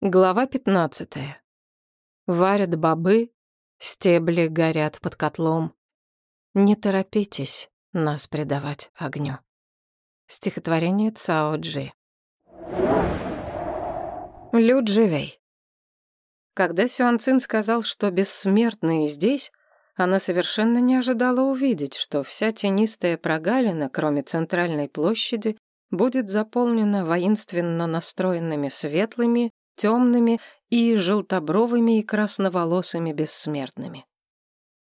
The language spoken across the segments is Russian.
Глава 15. Варят бобы, стебли горят под котлом. Не торопитесь нас предавать огню. Стихотворение Цао Джи. Лю Дживей. Когда Сюан Цин сказал, что бессмертные здесь, она совершенно не ожидала увидеть, что вся тенистая прогалина, кроме центральной площади, будет заполнена воинственно настроенными светлыми темными и желтобровыми и красноволосыми бессмертными.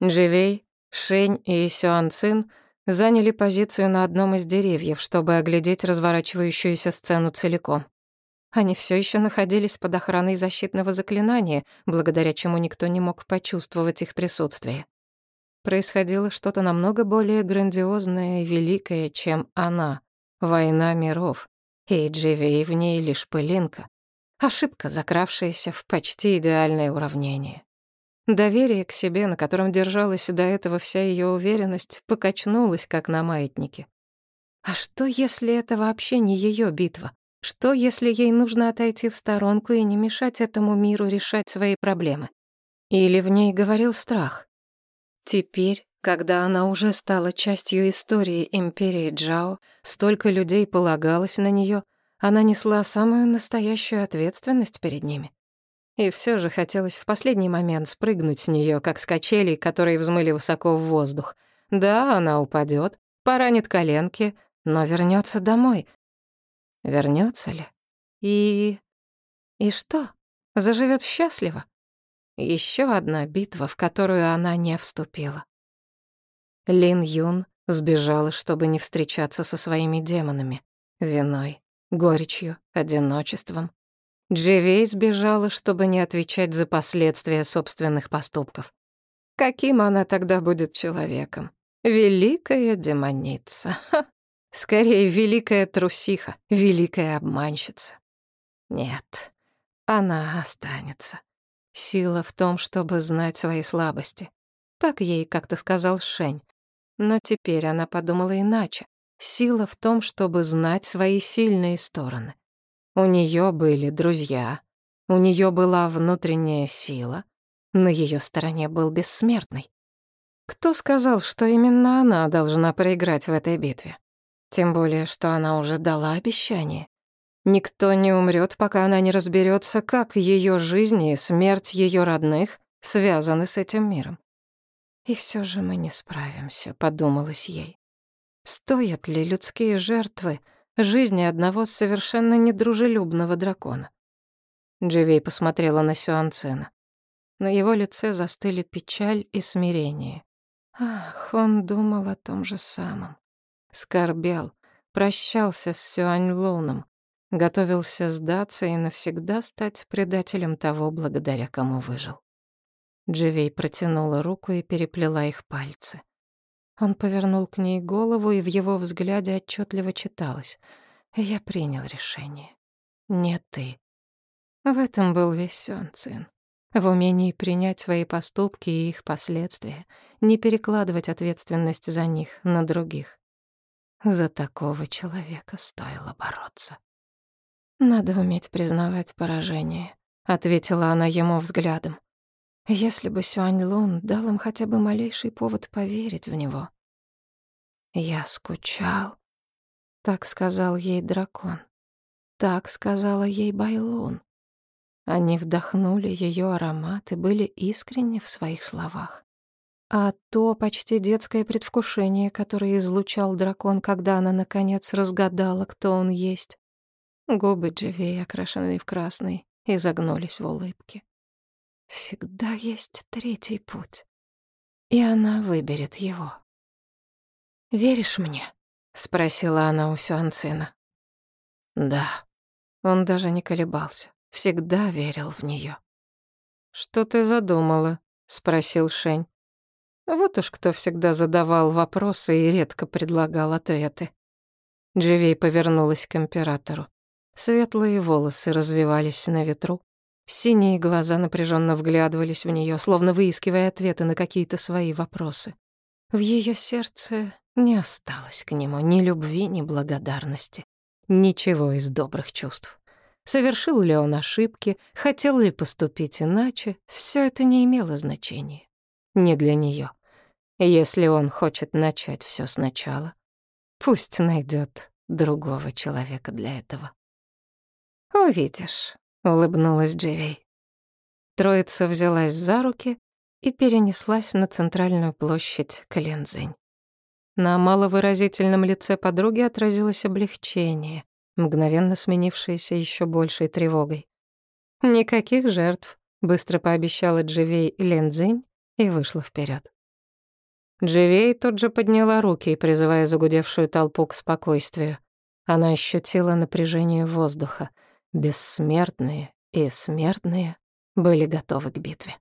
Дживей, Шень и Сюанцин заняли позицию на одном из деревьев, чтобы оглядеть разворачивающуюся сцену целиком. Они все еще находились под охраной защитного заклинания, благодаря чему никто не мог почувствовать их присутствие. Происходило что-то намного более грандиозное и великое, чем она — война миров, и Дживей в ней лишь пылинка. Ошибка, закравшаяся в почти идеальное уравнение. Доверие к себе, на котором держалась до этого вся ее уверенность, покачнулось, как на маятнике. А что, если это вообще не ее битва? Что, если ей нужно отойти в сторонку и не мешать этому миру решать свои проблемы? Или в ней говорил страх? Теперь, когда она уже стала частью истории империи Джао, столько людей полагалось на нее — она несла самую настоящую ответственность перед ними. И все же хотелось в последний момент спрыгнуть с нее, как с качелей, которые взмыли высоко в воздух. Да, она упадет, поранит коленки, но вернется домой. Вернется ли? И... И что? Заживет счастливо? Еще одна битва, в которую она не вступила. Лин Юн сбежала, чтобы не встречаться со своими демонами, виной, горечью, одиночеством. Дживей сбежала, чтобы не отвечать за последствия собственных поступков. Каким она тогда будет человеком? Великая демоница. Ха. Скорее, великая трусиха, великая обманщица. Нет, она останется. Сила в том, чтобы знать свои слабости. Так ей как-то сказал Шень. Но теперь она подумала иначе. Сила в том, чтобы знать свои сильные стороны. У нее были друзья, у нее была внутренняя сила, на ее стороне был бессмертный. Кто сказал, что именно она должна проиграть в этой битве? Тем более, что она уже дала обещание. Никто не умрет, пока она не разберется, как ее жизнь и смерть ее родных связаны с этим миром. И все же мы не справимся, подумалось ей. Стоят ли людские жертвы жизни одного совершенно недружелюбного дракона? Дживей посмотрела на Сюанцина. На его лице застыли печаль и смирение. Ах, он думал о том же самом. Скорбел, прощался с Сюаньлуном, готовился сдаться и навсегда стать предателем того, благодаря кому выжил. Дживей протянула руку и переплела их пальцы. Он повернул к ней голову, и в его взгляде отчетливо читалось. «Я принял решение. Не ты». В этом был весь Сюан Цин. В умении принять свои поступки и их последствия, не перекладывать ответственность за них на других. За такого человека стоило бороться. «Надо уметь признавать поражение», — ответила она ему взглядом. Если бы Сюань Лун дал им хотя бы малейший повод поверить в него. Я скучал. Так сказал ей дракон. Так сказала ей Байлун. Они вдохнули ее аромат и были искренни в своих словах. А то почти детское предвкушение, которое излучал дракон, когда она, наконец, разгадала, кто он есть. Губы Дживей, окрашенные в красный, изогнулись в улыбке. Всегда есть третий путь, и она выберет его. «Веришь мне?» — спросила она у Сюанцина. «Да». Он даже не колебался, всегда верил в нее. «Что ты задумала?» — спросил Шень. Вот уж кто всегда задавал вопросы и редко предлагал ответы. Дживей повернулась к императору. Светлые волосы развивались на ветру, Синие глаза напряженно вглядывались в нее, словно выискивая ответы на какие-то свои вопросы. В ее сердце не осталось к нему ни любви, ни благодарности. Ничего из добрых чувств. Совершил ли он ошибки, хотел ли поступить иначе, все это не имело значения. Не для нее. Если он хочет начать все сначала, пусть найдет другого человека для этого. «Увидишь», — улыбнулась Дживей. Троица взялась за руки и перенеслась на центральную площадь Клензень. На маловыразительном лице подруги отразилось облегчение мгновенно сменившееся еще большей тревогой. «Никаких жертв», — быстро пообещала Дживей Лензинь и вышла вперед. Дживей тут же подняла руки, призывая загудевшую толпу к спокойствию. Она ощутила напряжение воздуха. Бессмертные и смертные были готовы к битве.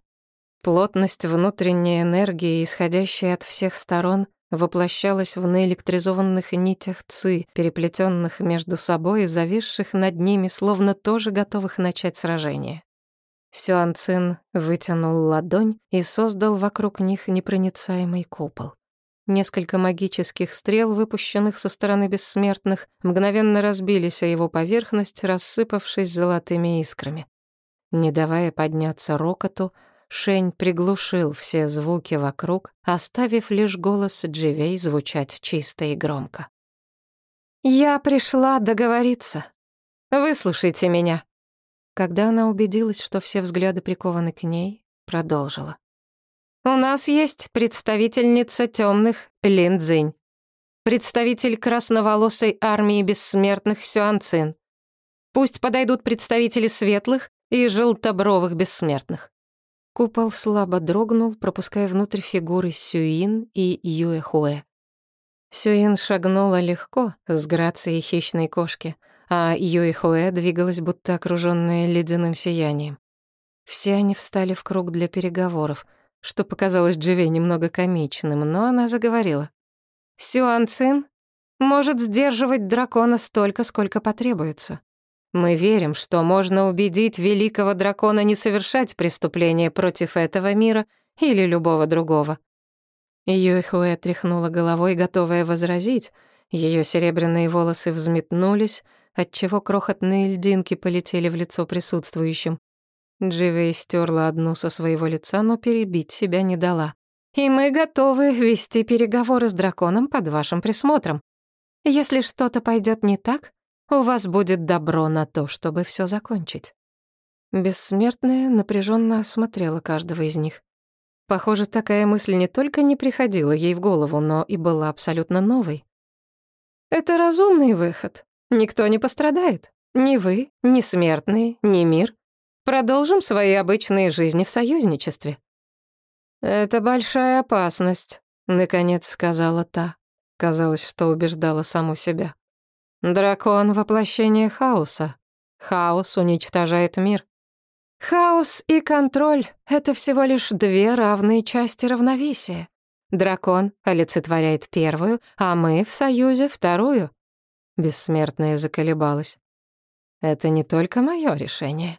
Плотность внутренней энергии, исходящей от всех сторон, воплощалась в наэлектризованных нитях ци, переплетенных между собой и зависших над ними, словно тоже готовых начать сражение. Сюан Цин вытянул ладонь и создал вокруг них непроницаемый купол. Несколько магических стрел, выпущенных со стороны бессмертных, мгновенно разбились о его поверхность, рассыпавшись золотыми искрами. Не давая подняться рокоту, Шень приглушил все звуки вокруг, оставив лишь голос Дживей звучать чисто и громко. «Я пришла договориться. Выслушайте меня». Когда она убедилась, что все взгляды прикованы к ней, продолжила. «У нас есть представительница темных Лин Цзинь, представитель красноволосой армии бессмертных Сюан Цин. Пусть подойдут представители светлых и желтобровых бессмертных. Купол слабо дрогнул, пропуская внутрь фигуры Сюин и Юэхуэ. Сюин шагнула легко, с грацией хищной кошки, а Юэхуэ двигалась, будто окружённая ледяным сиянием. Все они встали в круг для переговоров, что показалось Дживе немного комичным, но она заговорила. «Сюан Цин может сдерживать дракона столько, сколько потребуется. Мы верим, что можно убедить великого дракона не совершать преступления против этого мира или любого другого. Юэхуэ тряхнула головой, готовая возразить. Ее серебряные волосы взметнулись, отчего крохотные льдинки полетели в лицо присутствующим. Дживей стерла одну со своего лица, но перебить себя не дала. «И мы готовы вести переговоры с драконом под вашим присмотром. Если что-то пойдет не так, у вас будет добро на то, чтобы все закончить». Бессмертная напряженно осмотрела каждого из них. Похоже, такая мысль не только не приходила ей в голову, но и была абсолютно новой. «Это разумный выход. Никто не пострадает. Ни вы, ни смертные, ни мир. Продолжим свои обычные жизни в союзничестве». «Это большая опасность», — наконец сказала та. Казалось, что убеждала саму себя. Дракон — воплощение хаоса. Хаос уничтожает мир. Хаос и контроль — это всего лишь две равные части равновесия. Дракон олицетворяет первую, а мы в союзе — вторую. Бессмертная заколебалась. Это не только мое решение.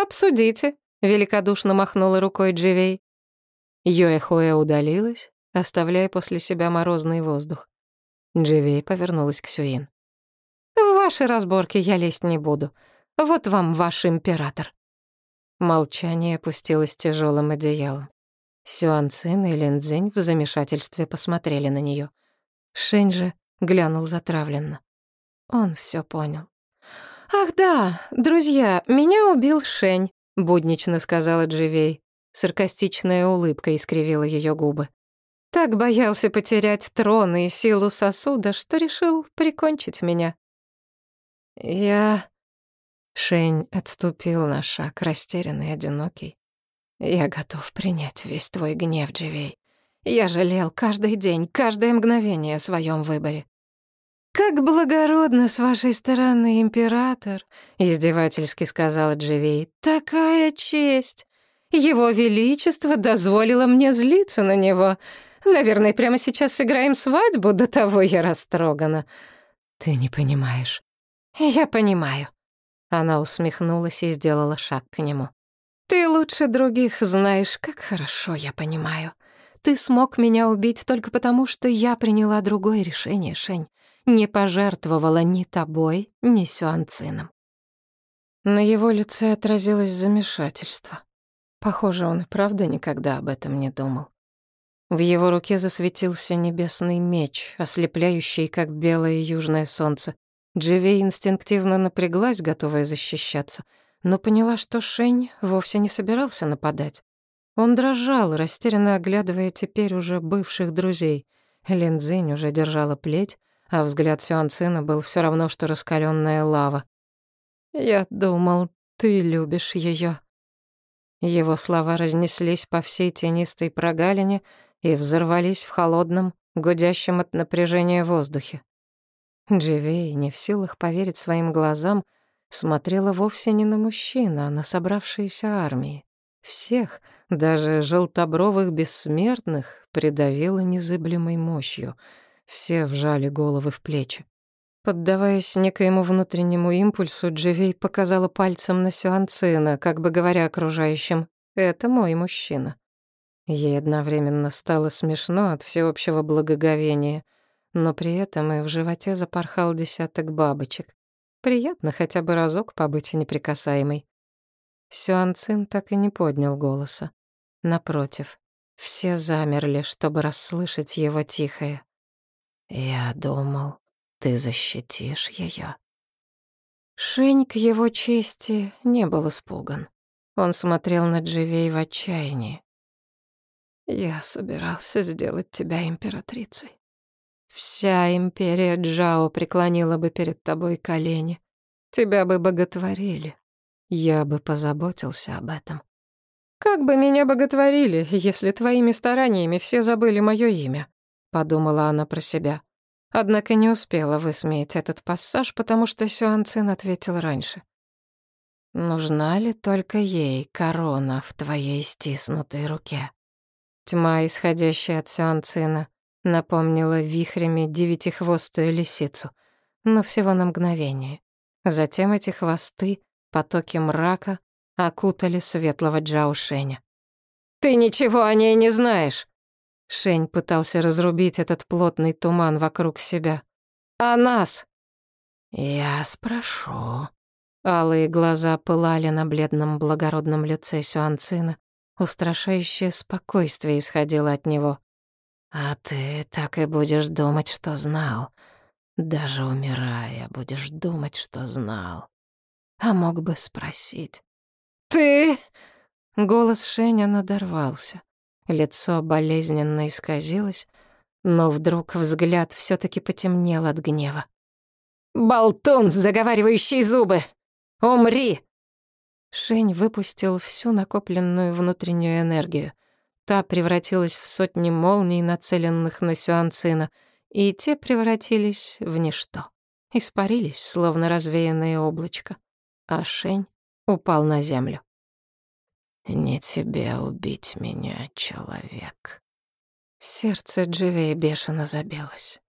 «Обсудите», — великодушно махнула рукой Дживей. Йоэхуэ удалилась, оставляя после себя морозный воздух. Дживей повернулась к Сюин. В ваши разборки я лезть не буду. Вот вам ваш император». Молчание опустилось тяжелым одеялом. Сюан Цин и Лин Цзинь в замешательстве посмотрели на нее. Шэнь же глянул затравленно. Он все понял. «Ах да, друзья, меня убил Шень», — буднично сказала Дживей. Саркастичная улыбка искривила ее губы. Так боялся потерять трон и силу сосуда, что решил прикончить меня. «Я...» Шень отступил на шаг, растерянный, одинокий. «Я готов принять весь твой гнев, Дживей. Я жалел каждый день, каждое мгновение о своем выборе. «Как благородно с вашей стороны, император!» — издевательски сказала Дживей. «Такая честь! Его Величество дозволило мне злиться на него. Наверное, прямо сейчас сыграем свадьбу, до того я растрогана. Ты не понимаешь. «Я понимаю». Она усмехнулась и сделала шаг к нему. «Ты лучше других знаешь, как хорошо я понимаю. Ты смог меня убить только потому, что я приняла другое решение, Шень. Не пожертвовала ни тобой, ни Сюанцином. На его лице отразилось замешательство. Похоже, он и правда никогда об этом не думал. В его руке засветился небесный меч, ослепляющий, как белое южное солнце. Дживей инстинктивно напряглась, готовая защищаться, но поняла, что Шень вовсе не собирался нападать. Он дрожал, растерянно оглядывая теперь уже бывших друзей. Линдзинь уже держала плеть, а взгляд Сюанцина был все равно, что раскаленная лава. «Я думал, ты любишь ее. Его слова разнеслись по всей тенистой прогалине и взорвались в холодном, гудящем от напряжения воздухе. Дживей, не в силах поверить своим глазам, смотрела вовсе не на мужчин, а на собравшиеся армии. Всех, даже желтобровых бессмертных, придавило незыблемой мощью. Все вжали головы в плечи. Поддаваясь некоему внутреннему импульсу, Дживей показала пальцем на Сюанцина, как бы говоря окружающим «это мой мужчина». Ей одновременно стало смешно от всеобщего благоговения, но при этом и в животе запорхал десяток бабочек. Приятно хотя бы разок побыть неприкасаемой. Сюанцин так и не поднял голоса. Напротив, все замерли, чтобы расслышать его тихое. «Я думал, ты защитишь ее. Шень к его чести не был испуган. Он смотрел на Дживей в отчаянии. «Я собирался сделать тебя императрицей. Вся империя Джао преклонила бы перед тобой колени. Тебя бы боготворили. Я бы позаботился об этом. Как бы меня боготворили, если твоими стараниями все забыли мое имя?» — подумала она про себя. Однако не успела высмеять этот пассаж, потому что Сюан ответил раньше. «Нужна ли только ей корона в твоей стиснутой руке?» Тьма, исходящая от Сюан Цина, напомнила вихрями девятихвостую лисицу, но всего на мгновение. Затем эти хвосты, потоки мрака, окутали светлого Джаушеня. «Ты ничего о ней не знаешь!» Шень пытался разрубить этот плотный туман вокруг себя. «А нас?» «Я спрошу». Алые глаза пылали на бледном благородном лице Сюанцина. Устрашающее спокойствие исходило от него. «А ты так и будешь думать, что знал. Даже умирая, будешь думать, что знал. А мог бы спросить». «Ты...» Голос Шеня надорвался. Лицо болезненно исказилось, но вдруг взгляд все таки потемнел от гнева. «Болтун, заговаривающий зубы! Умри!» Шень выпустил всю накопленную внутреннюю энергию. Та превратилась в сотни молний, нацеленных на Сюанцина, и те превратились в ничто. Испарились, словно развеянное облачко. А Шень упал на землю. «Не тебе убить меня, человек». Сердце Дживей бешено забилось.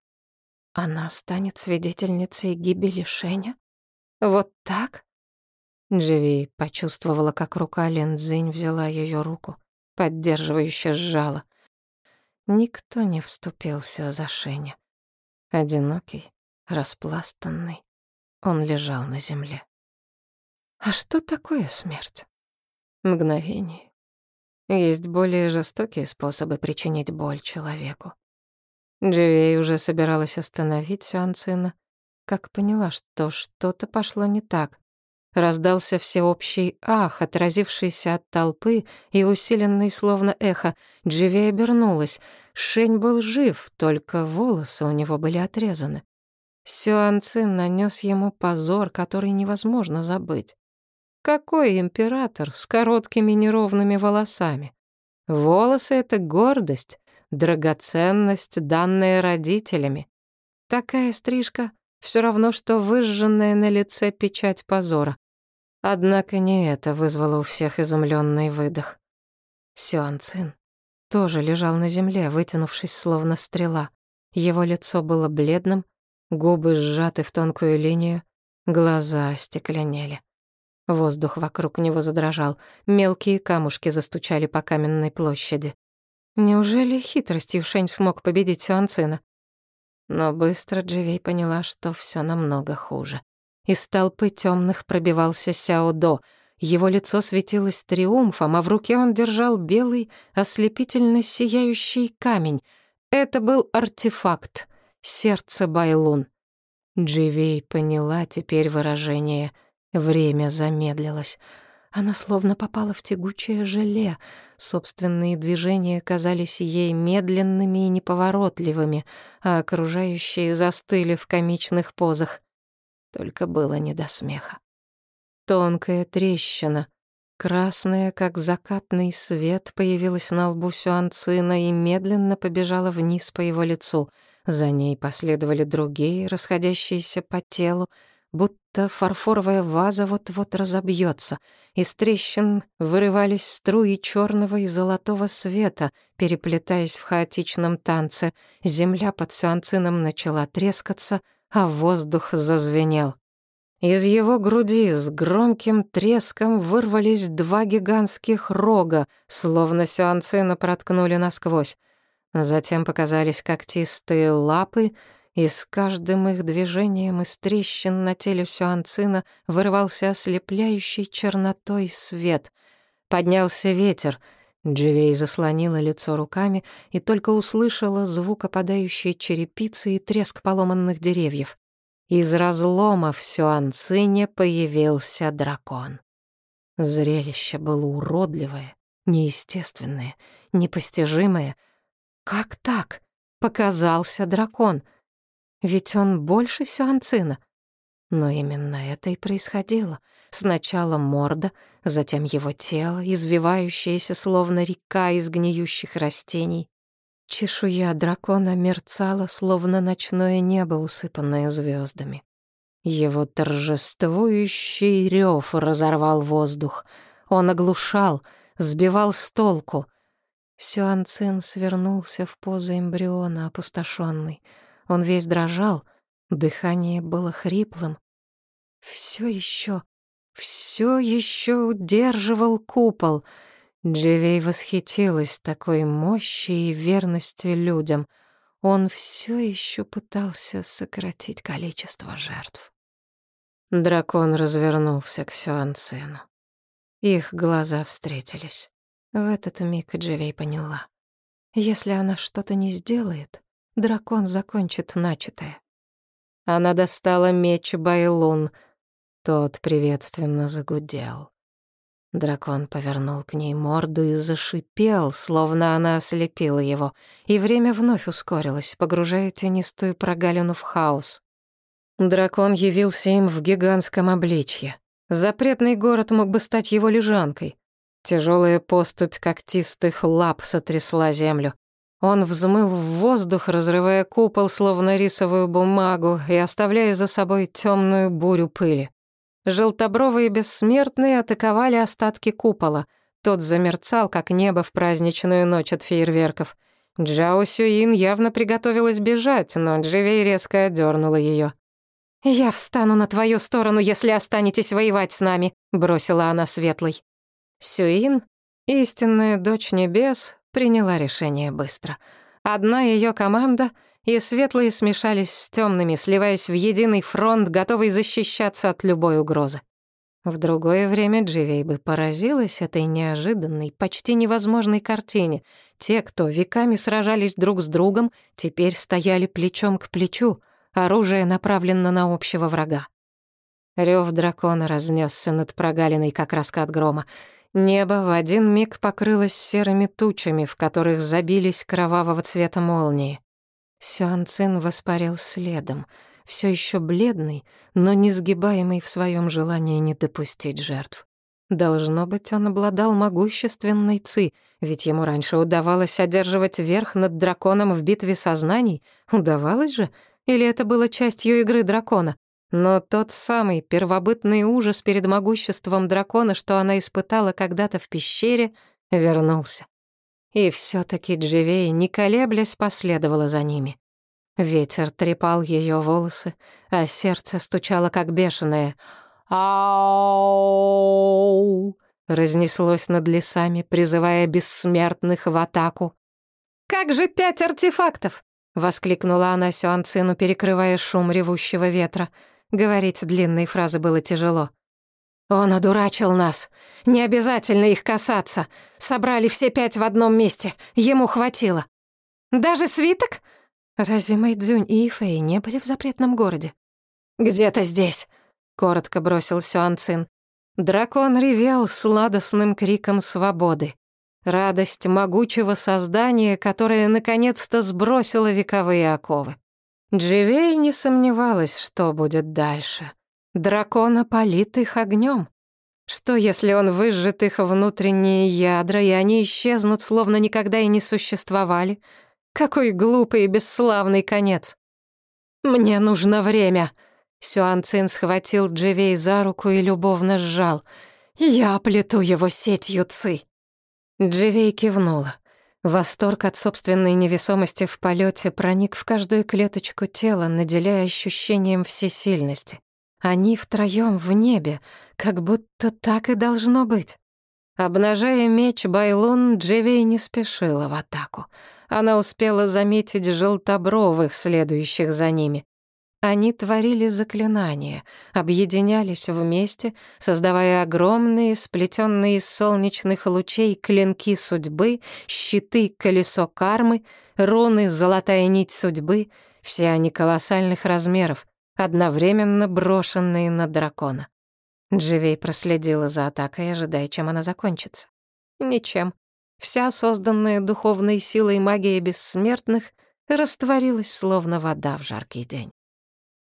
Она станет свидетельницей гибели Шеня? Вот так? Дживи почувствовала, как рука Линдзинь взяла ее руку, поддерживающе сжала. Никто не вступился за Шеня. Одинокий, распластанный, он лежал на земле. А что такое смерть? Мгновений. Есть более жестокие способы причинить боль человеку. Дживей уже собиралась остановить Сюанцина, как поняла, что что-то пошло не так. Раздался всеобщий ах, отразившийся от толпы и усиленный словно эхо. Дживей обернулась. Шень был жив, только волосы у него были отрезаны. Сюанцин нанес ему позор, который невозможно забыть. Какой император с короткими неровными волосами? Волосы — это гордость, драгоценность, данная родителями. Такая стрижка — все равно, что выжженная на лице печать позора. Однако не это вызвало у всех изумленный выдох. Сюан Цин тоже лежал на земле, вытянувшись словно стрела. Его лицо было бледным, губы сжаты в тонкую линию, глаза остекленели. Воздух вокруг него задрожал, мелкие камушки застучали по каменной площади. Неужели хитростью Шень смог победить Сюанцина? Но быстро Дживей поняла, что все намного хуже. Из толпы темных пробивался Сяо-До. Его лицо светилось триумфом, а в руке он держал белый, ослепительно сияющий камень. Это был артефакт — сердце Байлун. Дживей поняла теперь выражение «время замедлилось». Она словно попала в тягучее желе. Собственные движения казались ей медленными и неповоротливыми, а окружающие застыли в комичных позах. Только было не до смеха. Тонкая трещина, красная, как закатный свет, появилась на лбу Сюанцина и медленно побежала вниз по его лицу. За ней последовали другие, расходящиеся по телу, будто фарфоровая ваза вот-вот разобьется. Из трещин вырывались струи черного и золотого света, переплетаясь в хаотичном танце. Земля под сюанцином начала трескаться, а воздух зазвенел. Из его груди с громким треском вырвались два гигантских рога, словно сюанцина проткнули насквозь. Затем показались когтистые лапы, и с каждым их движением из трещин на теле Сюанцина вырывался ослепляющий чернотой свет. Поднялся ветер. Дживей заслонила лицо руками и только услышала звук опадающей черепицы и треск поломанных деревьев. Из разлома в Сюанцине появился дракон. Зрелище было уродливое, неестественное, непостижимое. Как так? Показался дракон — ведь он больше Сюанцина. Но именно это и происходило. Сначала морда, затем его тело, извивающееся словно река из гниющих растений. Чешуя дракона мерцала, словно ночное небо, усыпанное звездами. Его торжествующий рев разорвал воздух. Он оглушал, сбивал с толку. Сюанцин свернулся в позу эмбриона, опустошенный — он весь дрожал, дыхание было хриплым. Все еще, все еще удерживал купол. Дживей восхитилась такой мощи и верности людям. Он все еще пытался сократить количество жертв. Дракон развернулся к Сюанцину. Их глаза встретились. В этот миг Дживей поняла. Если она что-то не сделает, дракон закончит начатое. Она достала меч Байлун. Тот приветственно загудел. Дракон повернул к ней морду и зашипел, словно она ослепила его, и время вновь ускорилось, погружая тенистую прогалину в хаос. Дракон явился им в гигантском обличье. Запретный город мог бы стать его лежанкой. Тяжелая поступь когтистых лап сотрясла землю. Он взмыл в воздух, разрывая купол, словно рисовую бумагу, и оставляя за собой темную бурю пыли. Желтобровые бессмертные атаковали остатки купола. Тот замерцал, как небо в праздничную ночь от фейерверков. Джао Сюин явно приготовилась бежать, но Дживей резко одернула ее. «Я встану на твою сторону, если останетесь воевать с нами», — бросила она светлой. Сюин, истинная дочь небес, приняла решение быстро. Одна ее команда, и светлые смешались с темными, сливаясь в единый фронт, готовый защищаться от любой угрозы. В другое время Дживей бы поразилась этой неожиданной, почти невозможной картине. Те, кто веками сражались друг с другом, теперь стояли плечом к плечу, оружие направлено на общего врага. Рев дракона разнесся над прогалиной, как раскат грома. Небо в один миг покрылось серыми тучами, в которых забились кровавого цвета молнии. Сюанцин воспарил следом, все еще бледный, но несгибаемый в своем желании не допустить жертв. Должно быть, он обладал могущественной ци, ведь ему раньше удавалось одерживать верх над драконом в битве сознаний. Удавалось же? Или это было частью игры дракона? Но тот самый первобытный ужас перед могуществом дракона, что она испытала когда-то в пещере, вернулся. И все таки Дживей, не колеблясь, последовала за ними. Ветер трепал ее волосы, а сердце стучало как бешеное. «Ау!» разнеслось над лесами, призывая бессмертных в атаку. «Как же пять артефактов!» — воскликнула она Сюанцину, перекрывая шум ревущего ветра. Говорить длинные фразы было тяжело. «Он одурачил нас. Не обязательно их касаться. Собрали все пять в одном месте. Ему хватило». «Даже свиток?» Разве Мэйдзюнь и Ифэй не были в запретном городе? «Где-то здесь», — коротко бросил Сюан Цин. Дракон ревел сладостным криком свободы. Радость могучего создания, которое наконец-то сбросило вековые оковы. Дживей не сомневалась, что будет дальше. Дракон опалит их огнем. Что, если он выжжет их внутренние ядра, и они исчезнут, словно никогда и не существовали? Какой глупый и бесславный конец. «Мне нужно время», Сюан Цин схватил Дживей за руку и любовно сжал. «Я оплету его сетью ци». Дживей кивнула. Восторг от собственной невесомости в полете проник в каждую клеточку тела, наделяя ощущением всесильности. Они втроем в небе, как будто так и должно быть. Обнажая меч Байлун, Дживей не спешила в атаку. Она успела заметить желтобровых, следующих за ними. Они творили заклинания, объединялись вместе, создавая огромные, сплетенные из солнечных лучей клинки судьбы, щиты колесо кармы, руны золотая нить судьбы, все они колоссальных размеров, одновременно брошенные на дракона. Дживей проследила за атакой, ожидая, чем она закончится. Ничем. Вся созданная духовной силой магия бессмертных растворилась, словно вода в жаркий день.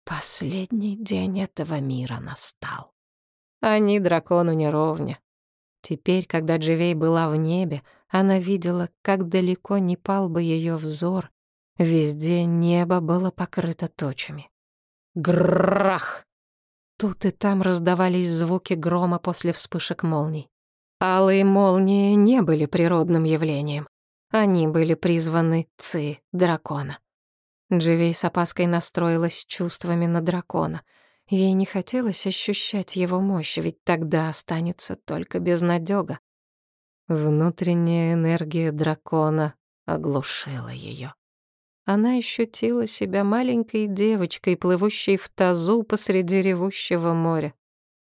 Последний день этого мира настал. Они дракону не ровня. Теперь, когда Дживей была в небе, она видела, как далеко не пал бы ее взор. Везде небо было покрыто тучами. Грах! Тут и там раздавались звуки грома после вспышек молний. Алые молнии не были природным явлением. Они были призваны Ци, дракона. Дживей с опаской настроилась чувствами на дракона. Ей не хотелось ощущать его мощь, ведь тогда останется только безнадёга. Внутренняя энергия дракона оглушила ее. Она ощутила себя маленькой девочкой, плывущей в тазу посреди ревущего моря.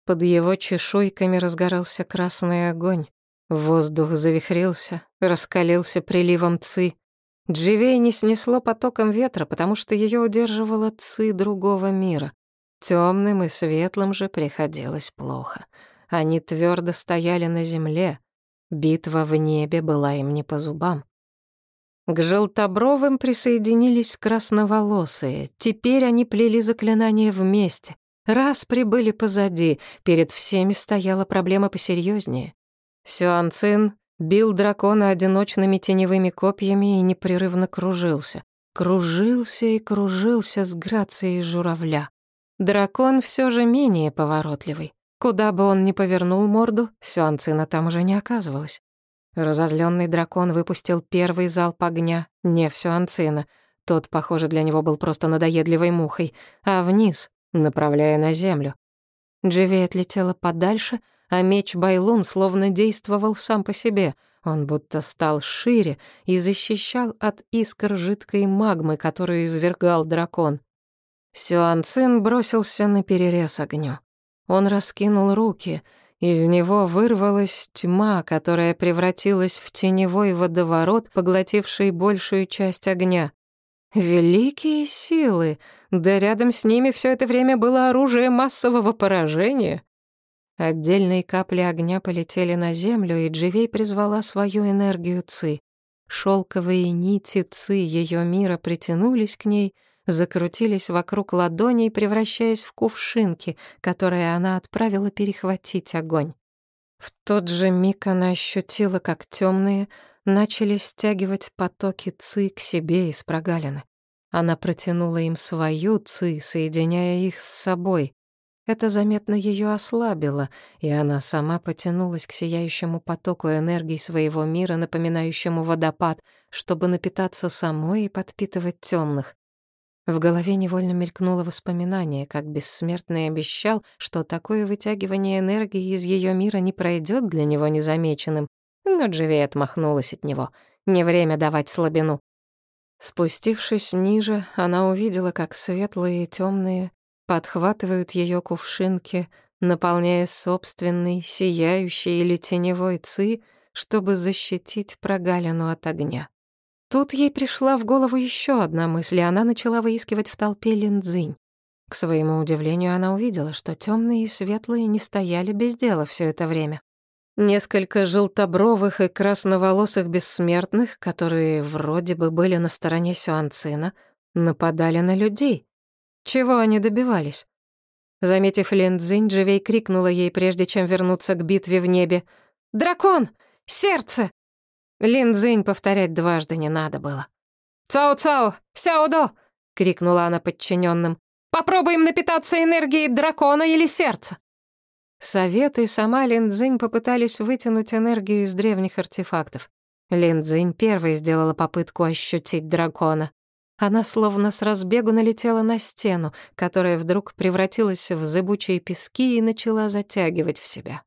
Под его чешуйками разгорался красный огонь. Воздух завихрился, раскалился приливом ци. Дживей не снесло потоком ветра, потому что ее удерживала ци другого мира. Темным и светлым же приходилось плохо. Они твердо стояли на земле. Битва в небе была им не по зубам. К желтобровым присоединились красноволосые. Теперь они плели заклинания вместе. Раз прибыли позади, перед всеми стояла проблема посерьезнее. Сюан Цин бил дракона одиночными теневыми копьями и непрерывно кружился. Кружился и кружился с грацией журавля. Дракон все же менее поворотливый. Куда бы он ни повернул морду, Сюанцина там уже не оказывалось. Разозленный дракон выпустил первый залп огня, не в Сюанцина. Тот, похоже, для него был просто надоедливой мухой, а вниз, направляя на землю. Дживи отлетела подальше, а меч Байлун словно действовал сам по себе. Он будто стал шире и защищал от искр жидкой магмы, которую извергал дракон. Сюан Цин бросился на перерез огню. Он раскинул руки, из него вырвалась тьма, которая превратилась в теневой водоворот, поглотивший большую часть огня. Великие силы! Да рядом с ними все это время было оружие массового поражения. Отдельные капли огня полетели на землю, и Дживей призвала свою энергию Ци. Шелковые нити Ци ее мира притянулись к ней, закрутились вокруг ладоней, превращаясь в кувшинки, которые она отправила перехватить огонь. В тот же миг она ощутила, как темные начали стягивать потоки Ци к себе из прогалины. Она протянула им свою Ци, соединяя их с собой. Это заметно ее ослабило, и она сама потянулась к сияющему потоку энергии своего мира, напоминающему водопад, чтобы напитаться самой и подпитывать темных. В голове невольно мелькнуло воспоминание, как бессмертный обещал, что такое вытягивание энергии из ее мира не пройдет для него незамеченным. Но Дживей отмахнулась от него. Не время давать слабину. Спустившись ниже, она увидела, как светлые и темные подхватывают ее кувшинки, наполняя собственный сияющий или теневой ци, чтобы защитить прогалину от огня. Тут ей пришла в голову еще одна мысль, и она начала выискивать в толпе линдзинь. К своему удивлению, она увидела, что темные и светлые не стояли без дела все это время. Несколько желтобровых и красноволосых бессмертных, которые вроде бы были на стороне Сюанцина, нападали на людей. Чего они добивались? Заметив Линдзинь, Дживей крикнула ей, прежде чем вернуться к битве в небе. «Дракон! Сердце!» Линдзинь повторять дважды не надо было. «Цао-цао! Сяо-до!» — крикнула она подчиненным. «Попробуем напитаться энергией дракона или сердца!» Совет и сама Линдзинь попытались вытянуть энергию из древних артефактов. Линдзинь первой сделала попытку ощутить дракона. Она словно с разбегу налетела на стену, которая вдруг превратилась в зыбучие пески и начала затягивать в себя.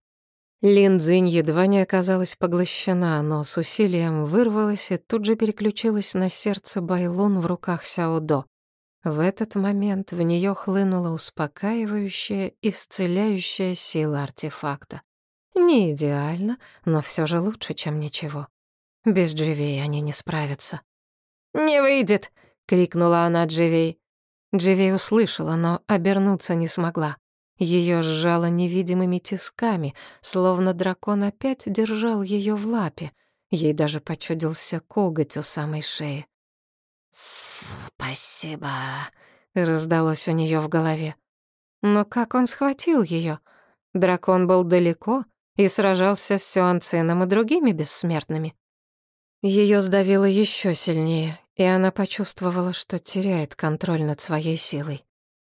Линдзинь едва не оказалась поглощена, но с усилием вырвалась и тут же переключилась на сердце Байлун в руках Сяодо. В этот момент в нее хлынула успокаивающая, исцеляющая сила артефакта. Не идеально, но все же лучше, чем ничего. Без Дживей они не справятся. «Не выйдет!» — крикнула она Дживей. Дживей услышала, но обернуться не смогла. Ее сжало невидимыми тисками, словно дракон опять держал ее в лапе. Ей даже почудился коготь у самой шеи. «Спасибо», — раздалось у нее в голове. Но как он схватил ее? Дракон был далеко и сражался с Сюанцином и другими бессмертными. Ее сдавило еще сильнее, и она почувствовала, что теряет контроль над своей силой.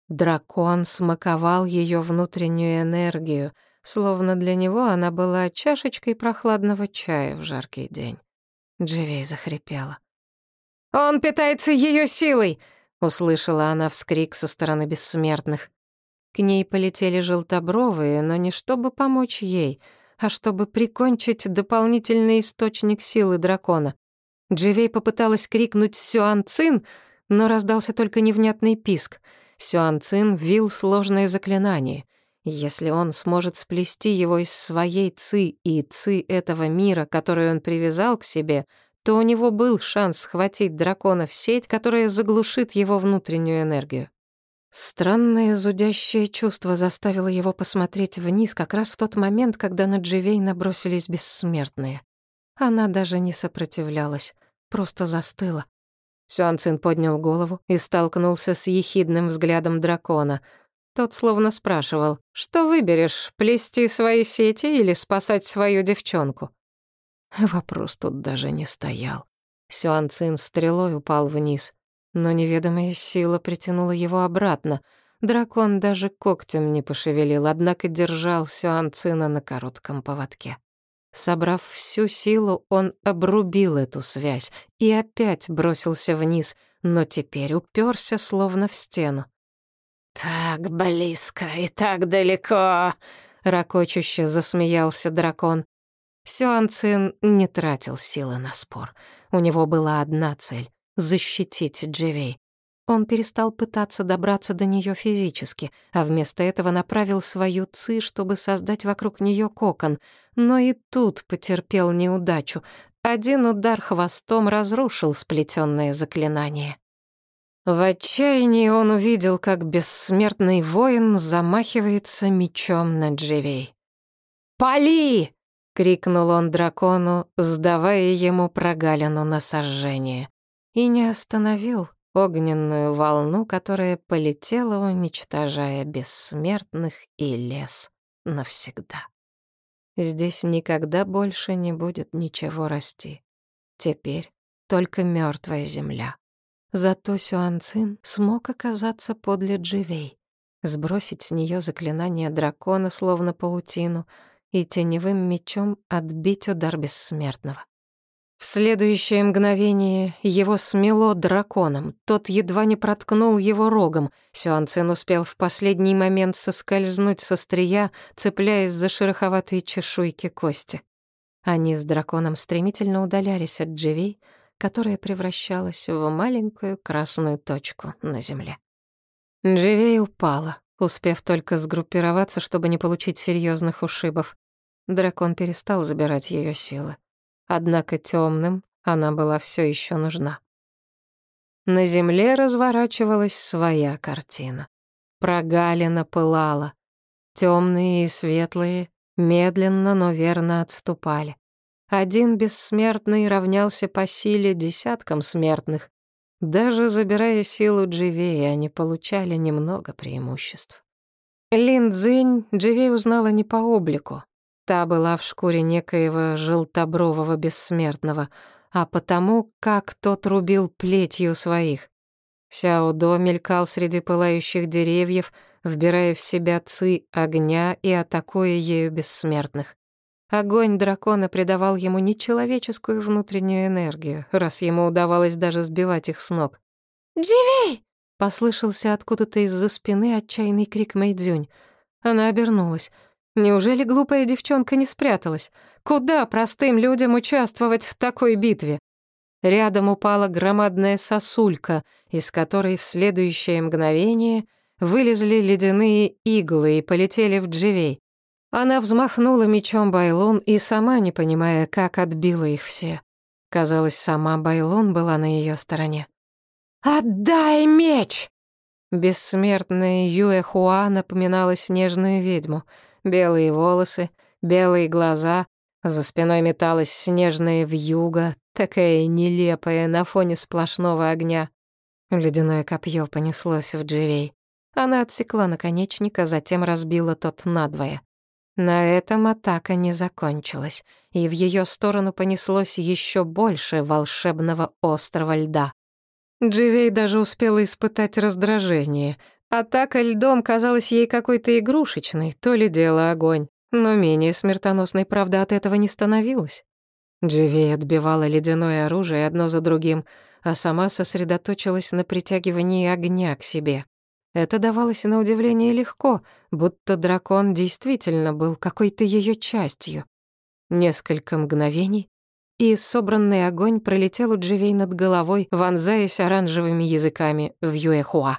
Дракон смаковал ее внутреннюю энергию, словно для него она была чашечкой прохладного чая в жаркий день. Дживей захрипела. «Он питается ее силой!» — услышала она вскрик со стороны бессмертных. К ней полетели желтобровые, но не чтобы помочь ей, а чтобы прикончить дополнительный источник силы дракона. Дживей попыталась крикнуть «Сюан Цин», но раздался только невнятный писк — Сюан Цин вил сложное заклинание. Если он сможет сплести его из своей ци и ци этого мира, который он привязал к себе, то у него был шанс схватить дракона в сеть, которая заглушит его внутреннюю энергию. Странное зудящее чувство заставило его посмотреть вниз как раз в тот момент, когда на Дживей набросились бессмертные. Она даже не сопротивлялась, просто застыла. Сюанцин поднял голову и столкнулся с ехидным взглядом дракона. Тот словно спрашивал, что выберешь, плести свои сети или спасать свою девчонку? Вопрос тут даже не стоял. Сюанцин стрелой упал вниз, но неведомая сила притянула его обратно. Дракон даже когтем не пошевелил, однако держал Сюанцина на коротком поводке. Собрав всю силу, он обрубил эту связь и опять бросился вниз, но теперь уперся словно в стену. «Так близко и так далеко!» — ракочуще засмеялся дракон. Сюанцин не тратил силы на спор. У него была одна цель — защитить Дживей. Он перестал пытаться добраться до нее физически, а вместо этого направил свою ци, чтобы создать вокруг нее кокон. Но и тут потерпел неудачу. Один удар хвостом разрушил сплетенное заклинание. В отчаянии он увидел, как бессмертный воин замахивается мечом на Дживей. «Пали!» — крикнул он дракону, сдавая ему прогалину на сожжение. И не остановил, огненную волну, которая полетела, уничтожая бессмертных и лес навсегда. Здесь никогда больше не будет ничего расти. Теперь только мертвая земля. Зато Сюанцин смог оказаться подле Дживей, сбросить с нее заклинание дракона, словно паутину, и теневым мечом отбить удар бессмертного. В следующее мгновение его смело драконом. Тот едва не проткнул его рогом. Сюанцин успел в последний момент соскользнуть со стрия, цепляясь за шероховатые чешуйки кости. Они с драконом стремительно удалялись от Дживей, которая превращалась в маленькую красную точку на земле. Дживей упала, успев только сгруппироваться, чтобы не получить серьезных ушибов. Дракон перестал забирать ее силы. Однако темным она была все еще нужна. На земле разворачивалась своя картина. Прогалина пылала. Темные и светлые медленно, но верно отступали. Один бессмертный равнялся по силе десяткам смертных. Даже забирая силу Дживеи, они получали немного преимуществ. Лин Цзинь Дживей узнала не по облику. Та была в шкуре некоего желтобрового бессмертного, а потому, как тот рубил плетью своих. Сяо До мелькал среди пылающих деревьев, вбирая в себя ци огня и атакуя ею бессмертных. Огонь дракона придавал ему нечеловеческую внутреннюю энергию, раз ему удавалось даже сбивать их с ног. «Дживей!» — послышался откуда-то из-за спины отчаянный крик Мэйдзюнь. Она обернулась. Неужели глупая девчонка не спряталась? Куда простым людям участвовать в такой битве? Рядом упала громадная сосулька, из которой в следующее мгновение вылезли ледяные иглы и полетели в Дживей. Она взмахнула мечом Байлон и сама, не понимая, как отбила их все. Казалось, сама Байлон была на ее стороне. «Отдай меч!» Бессмертная Юэхуа напоминала снежную ведьму. Белые волосы, белые глаза, за спиной металась снежная вьюга, такая нелепая на фоне сплошного огня. Ледяное копье понеслось в Дживей. Она отсекла наконечник, а затем разбила тот надвое. На этом атака не закончилась, и в ее сторону понеслось еще больше волшебного острова льда. Дживей даже успела испытать раздражение. Атака льдом казалась ей какой-то игрушечной, то ли дело огонь. Но менее смертоносной, правда, от этого не становилась. Дживей отбивала ледяное оружие одно за другим, а сама сосредоточилась на притягивании огня к себе. Это давалось на удивление легко, будто дракон действительно был какой-то ее частью. Несколько мгновений, и собранный огонь пролетел у Дживей над головой, вонзаясь оранжевыми языками в Юэхуа.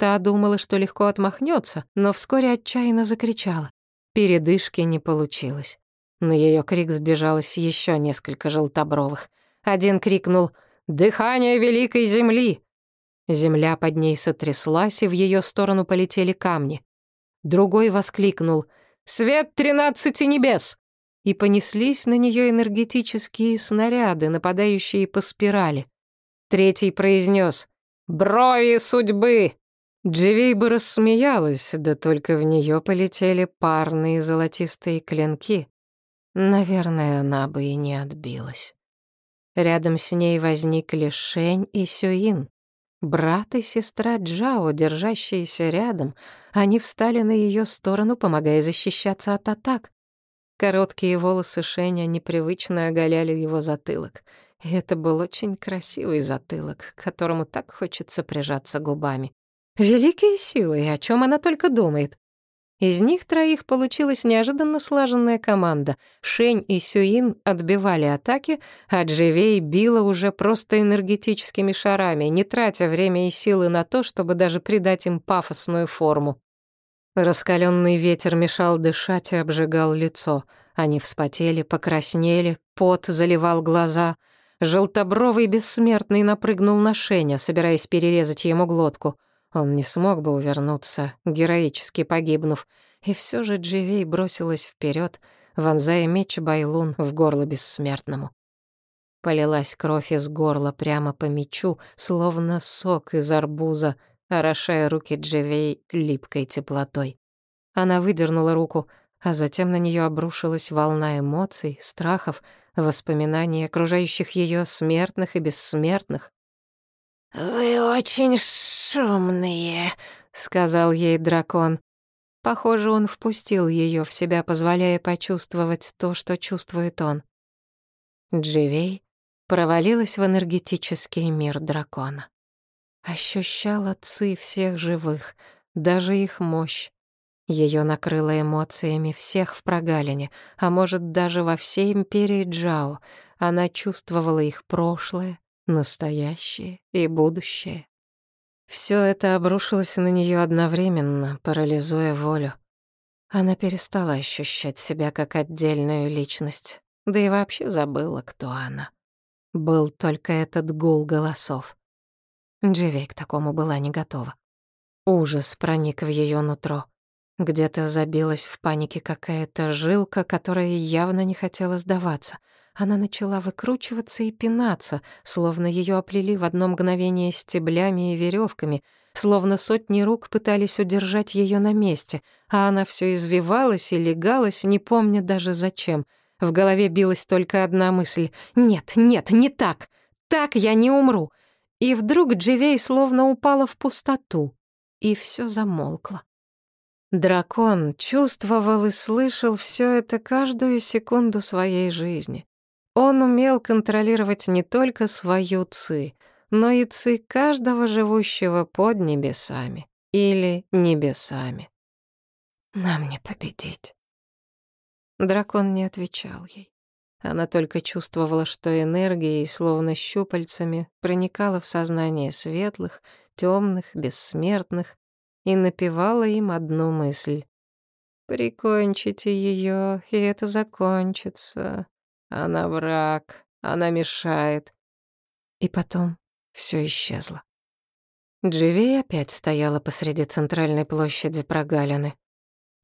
Та думала, что легко отмахнется, но вскоре отчаянно закричала. Передышки не получилось. На ее крик сбежалось еще несколько желтобровых. Один крикнул «Дыхание великой земли!» Земля под ней сотряслась, и в ее сторону полетели камни. Другой воскликнул «Свет тринадцати небес!» И понеслись на нее энергетические снаряды, нападающие по спирали. Третий произнес «Брови судьбы!» Дживей бы рассмеялась, да только в нее полетели парные золотистые клинки. Наверное, она бы и не отбилась. Рядом с ней возникли Шень и Сюин. Брат и сестра Джао, держащиеся рядом, они встали на ее сторону, помогая защищаться от атак. Короткие волосы Шеня непривычно оголяли его затылок. И это был очень красивый затылок, к которому так хочется прижаться губами. Великие силы, о чем она только думает. Из них троих получилась неожиданно слаженная команда. Шень и Сюин отбивали атаки, а Дживей била уже просто энергетическими шарами, не тратя время и силы на то, чтобы даже придать им пафосную форму. Раскаленный ветер мешал дышать и обжигал лицо. Они вспотели, покраснели, пот заливал глаза. Желтобровый бессмертный напрыгнул на Шеня, собираясь перерезать ему глотку — он не смог бы увернуться, героически погибнув, и все же Дживей бросилась вперед, вонзая меч Байлун в горло бессмертному. Полилась кровь из горла прямо по мечу, словно сок из арбуза, орошая руки Дживей липкой теплотой. Она выдернула руку, а затем на нее обрушилась волна эмоций, страхов, воспоминаний окружающих ее смертных и бессмертных. «Вы очень шумные», — сказал ей дракон. Похоже, он впустил ее в себя, позволяя почувствовать то, что чувствует он. Дживей провалилась в энергетический мир дракона. Ощущала ци всех живых, даже их мощь. Ее накрыло эмоциями всех в прогалине, а может, даже во всей империи Джао. Она чувствовала их прошлое, настоящее и будущее. Все это обрушилось на нее одновременно, парализуя волю. Она перестала ощущать себя как отдельную личность, да и вообще забыла, кто она. Был только этот гул голосов. Дживей к такому была не готова. Ужас проник в ее нутро. Где-то забилась в панике какая-то жилка, которая явно не хотела сдаваться. Она начала выкручиваться и пинаться, словно ее оплели в одно мгновение стеблями и веревками, словно сотни рук пытались удержать ее на месте, а она все извивалась и легалась, не помня даже зачем. В голове билась только одна мысль «Нет, нет, не так! Так я не умру!» И вдруг Дживей словно упала в пустоту, и все замолкло. Дракон чувствовал и слышал все это каждую секунду своей жизни. Он умел контролировать не только свою ци, но и ци каждого живущего под небесами или небесами. «Нам не победить». Дракон не отвечал ей. Она только чувствовала, что энергией, словно щупальцами, проникала в сознание светлых, темных, бессмертных, и напевала им одну мысль. «Прикончите ее, и это закончится. Она враг, она мешает». И потом все исчезло. Дживей опять стояла посреди центральной площади прогалины.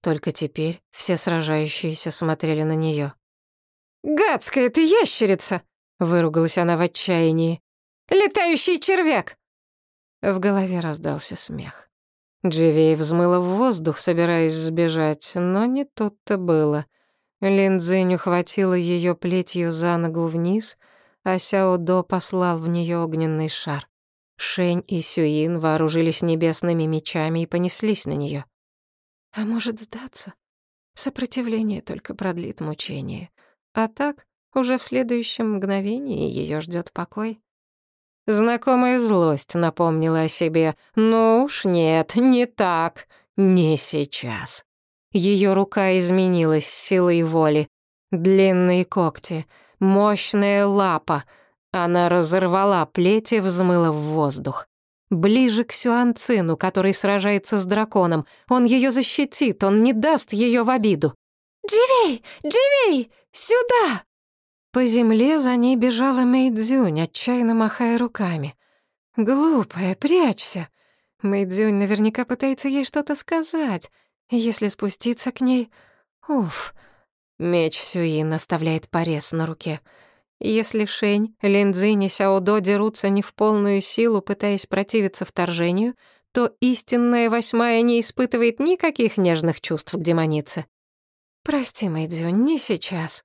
Только теперь все сражающиеся смотрели на нее. «Гадская ты ящерица!» — выругалась она в отчаянии. «Летающий червяк!» В голове раздался смех. Дживей взмыла в воздух, собираясь сбежать, но не тут-то было. Линдзинь ухватила ее плетью за ногу вниз, а Сяо До послал в нее огненный шар. Шень и Сюин вооружились небесными мечами и понеслись на нее. А может сдаться? Сопротивление только продлит мучение. А так, уже в следующем мгновении ее ждет покой. Знакомая злость напомнила о себе. «Ну уж нет, не так, не сейчас». Ее рука изменилась силой воли. Длинные когти, мощная лапа. Она разорвала плеть и взмыла в воздух. Ближе к Сюанцину, который сражается с драконом. Он ее защитит, он не даст ее в обиду. «Дживей! Дживей! Сюда!» По земле за ней бежала Мэйдзюнь, отчаянно махая руками. «Глупая, прячься!» Мэйдзюнь наверняка пытается ей что-то сказать. Если спуститься к ней... Уф! Меч Сюин оставляет порез на руке. Если Шень, Линдзинь и Сяодо дерутся не в полную силу, пытаясь противиться вторжению, то истинная восьмая не испытывает никаких нежных чувств к демонице. «Прости, Мэйдзюнь, не сейчас»,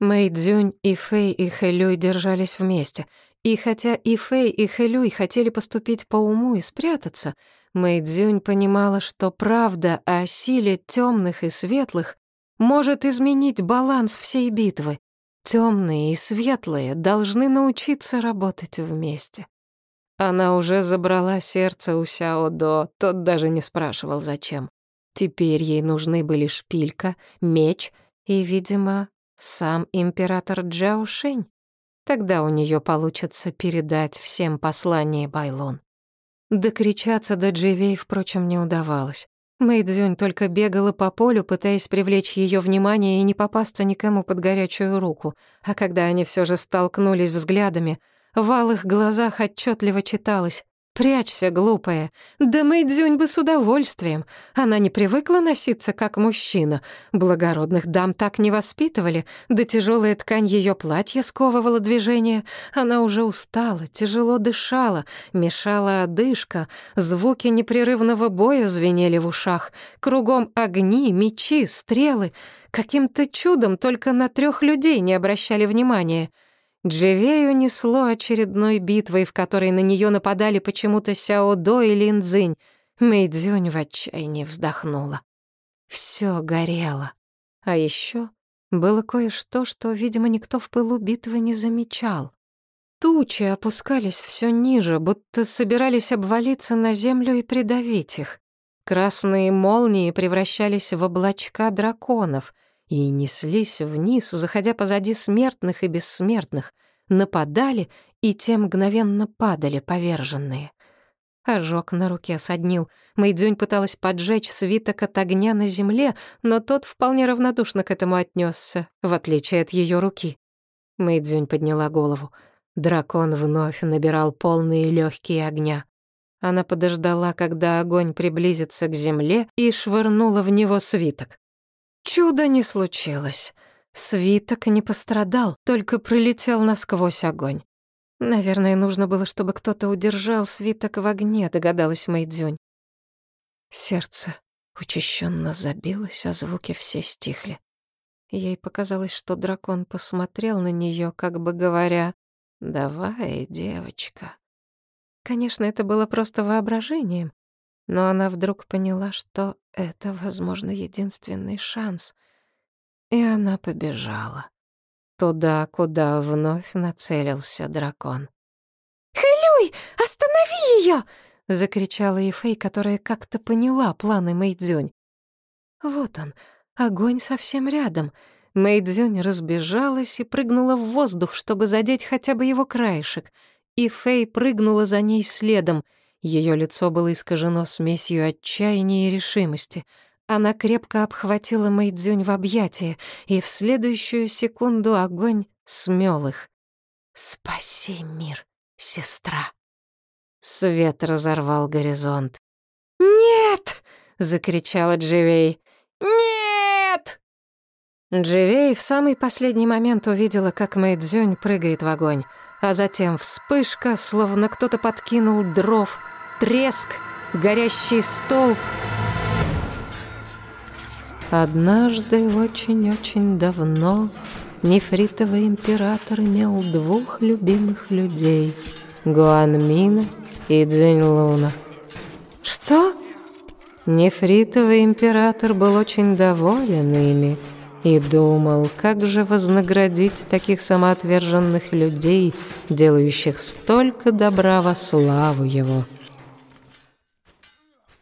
Мэйдзюнь и Фэй и Хэлюй держались вместе. И хотя и Фэй, и Хэлюй хотели поступить по уму и спрятаться, Мэйдзюнь понимала, что правда о силе темных и светлых может изменить баланс всей битвы. Темные и светлые должны научиться работать вместе. Она уже забрала сердце у Сяо До, тот даже не спрашивал, зачем. Теперь ей нужны были шпилька, меч и, видимо, сам император Джао Шэнь. Тогда у нее получится передать всем послание Байлун. Докричаться до Дживей, впрочем, не удавалось. Мэйдзюнь только бегала по полю, пытаясь привлечь ее внимание и не попасться никому под горячую руку. А когда они все же столкнулись взглядами, в алых глазах отчетливо читалось «Прячься, глупая. Да Мэйдзюнь бы с удовольствием. Она не привыкла носиться как мужчина. Благородных дам так не воспитывали, да тяжелая ткань ее платья сковывала движение. Она уже устала, тяжело дышала, мешала одышка, звуки непрерывного боя звенели в ушах. Кругом огни, мечи, стрелы. Каким-то чудом только на трех людей не обращали внимания — Дживею несло очередной битвой, в которой на нее нападали почему-то Сяо До и Лин Цзинь. Мэйдзюнь в отчаянии вздохнула. Все горело. А еще было кое-что, что, видимо, никто в пылу битвы не замечал. Тучи опускались все ниже, будто собирались обвалиться на землю и придавить их. Красные молнии превращались в облачка драконов — и неслись вниз, заходя позади смертных и бессмертных, нападали и те мгновенно падали поверженные. Ожог на руке соднил. Мэйдзюнь пыталась поджечь свиток от огня на земле, но тот вполне равнодушно к этому отнесся, в отличие от ее руки. Мэйдзюнь подняла голову. Дракон вновь набирал полные легкие огня. Она подождала, когда огонь приблизится к земле, и швырнула в него свиток. Чудо не случилось. Свиток не пострадал, только пролетел насквозь огонь. Наверное, нужно было, чтобы кто-то удержал свиток в огне, догадалась Мэйдзюнь. Сердце учащенно забилось, а звуки все стихли. Ей показалось, что дракон посмотрел на нее, как бы говоря, «Давай, девочка». Конечно, это было просто воображением, но она вдруг поняла, что это, возможно, единственный шанс. И она побежала туда, куда вновь нацелился дракон. «Хэлюй, останови ее! закричала Ефей, которая как-то поняла планы Мэйдзюнь. Вот он, огонь совсем рядом. Мэйдзюнь разбежалась и прыгнула в воздух, чтобы задеть хотя бы его краешек. И Фэй прыгнула за ней следом. Ее лицо было искажено смесью отчаяния и решимости — она крепко обхватила Мэйдзюнь в объятия, и в следующую секунду огонь смел их. «Спаси мир, сестра!» Свет разорвал горизонт. «Нет!» — закричала Дживей. «Нет!» Дживей в самый последний момент увидела, как Мэйдзюнь прыгает в огонь, а затем вспышка, словно кто-то подкинул дров, треск, горящий столб — Однажды, очень-очень давно, нефритовый император имел двух любимых людей — Гуанмина и Цзиньлуна. Что? Нефритовый император был очень доволен ими и думал, как же вознаградить таких самоотверженных людей, делающих столько добра во славу его.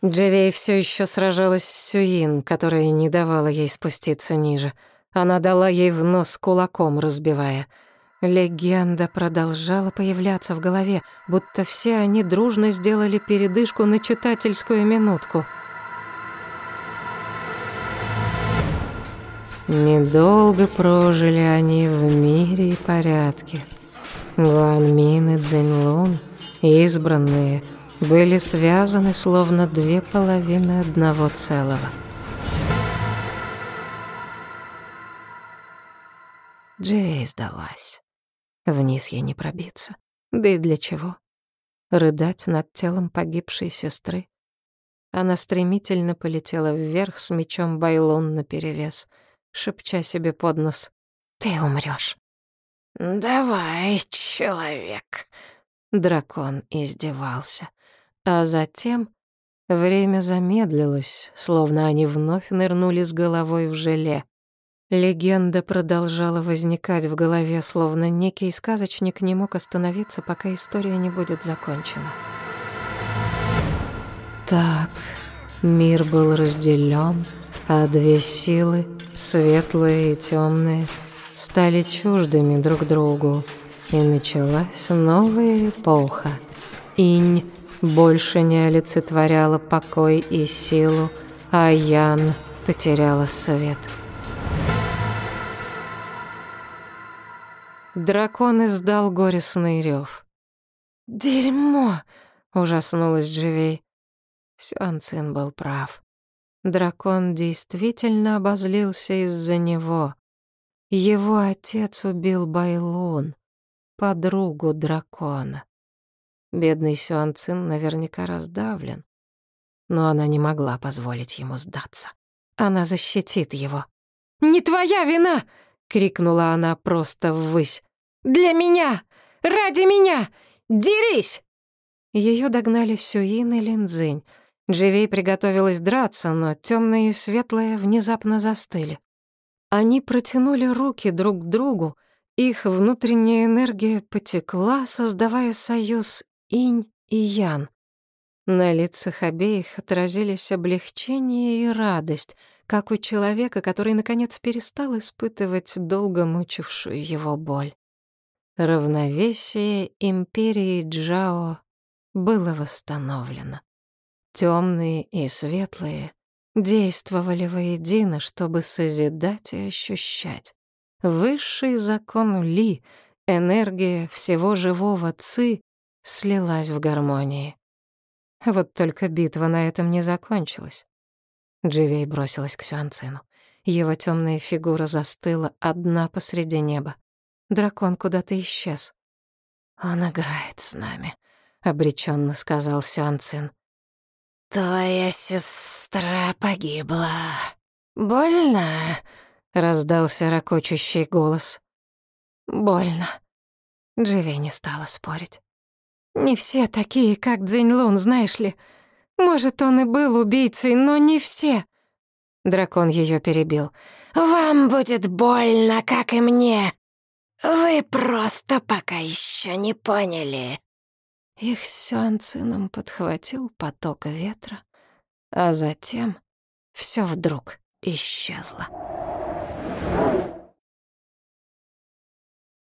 Дживей все еще сражалась с Сюин, которая не давала ей спуститься ниже. Она дала ей в нос кулаком, разбивая. Легенда продолжала появляться в голове, будто все они дружно сделали передышку на читательскую минутку. Недолго прожили они в мире и порядке. Гуанмин и Цзиньлун, избранные — были связаны словно две половины одного целого. Джей сдалась. Вниз ей не пробиться. Да и для чего? Рыдать над телом погибшей сестры? Она стремительно полетела вверх с мечом Байлон наперевес, шепча себе под нос «Ты умрёшь». «Давай, человек!» Дракон издевался. А затем время замедлилось, словно они вновь нырнули с головой в желе. Легенда продолжала возникать в голове, словно некий сказочник не мог остановиться, пока история не будет закончена. Так, мир был разделен, а две силы, светлые и темные, стали чуждыми друг другу, и началась новая эпоха. Инь больше не олицетворяла покой и силу, а Ян потеряла свет. Дракон издал горестный рев. «Дерьмо!» — ужаснулась Дживей. Сюан Цин был прав. Дракон действительно обозлился из-за него. Его отец убил Байлун, подругу дракона. Бедный Сюан Цин наверняка раздавлен. Но она не могла позволить ему сдаться. Она защитит его. «Не твоя вина!» — крикнула она просто ввысь. «Для меня! Ради меня! Дерись!» Ее догнали Сюин и Линдзинь. Дживей приготовилась драться, но темные и светлые внезапно застыли. Они протянули руки друг к другу, их внутренняя энергия потекла, создавая союз инь и ян. На лицах обеих отразились облегчение и радость, как у человека, который, наконец, перестал испытывать долго мучившую его боль. Равновесие империи Джао было восстановлено. Темные и светлые действовали воедино, чтобы созидать и ощущать. Высший закон Ли, энергия всего живого Ци, слилась в гармонии. Вот только битва на этом не закончилась. Дживей бросилась к Сюанцину. Его темная фигура застыла одна посреди неба. Дракон куда-то исчез. «Он играет с нами», — обреченно сказал Сюанцин. «Твоя сестра погибла. Больно?» — раздался ракочущий голос. «Больно». Дживей не стала спорить. «Не все такие, как Цзиньлун, знаешь ли. Может, он и был убийцей, но не все». Дракон ее перебил. «Вам будет больно, как и мне. Вы просто пока еще не поняли». Их с Сюанцином подхватил поток ветра, а затем все вдруг исчезло.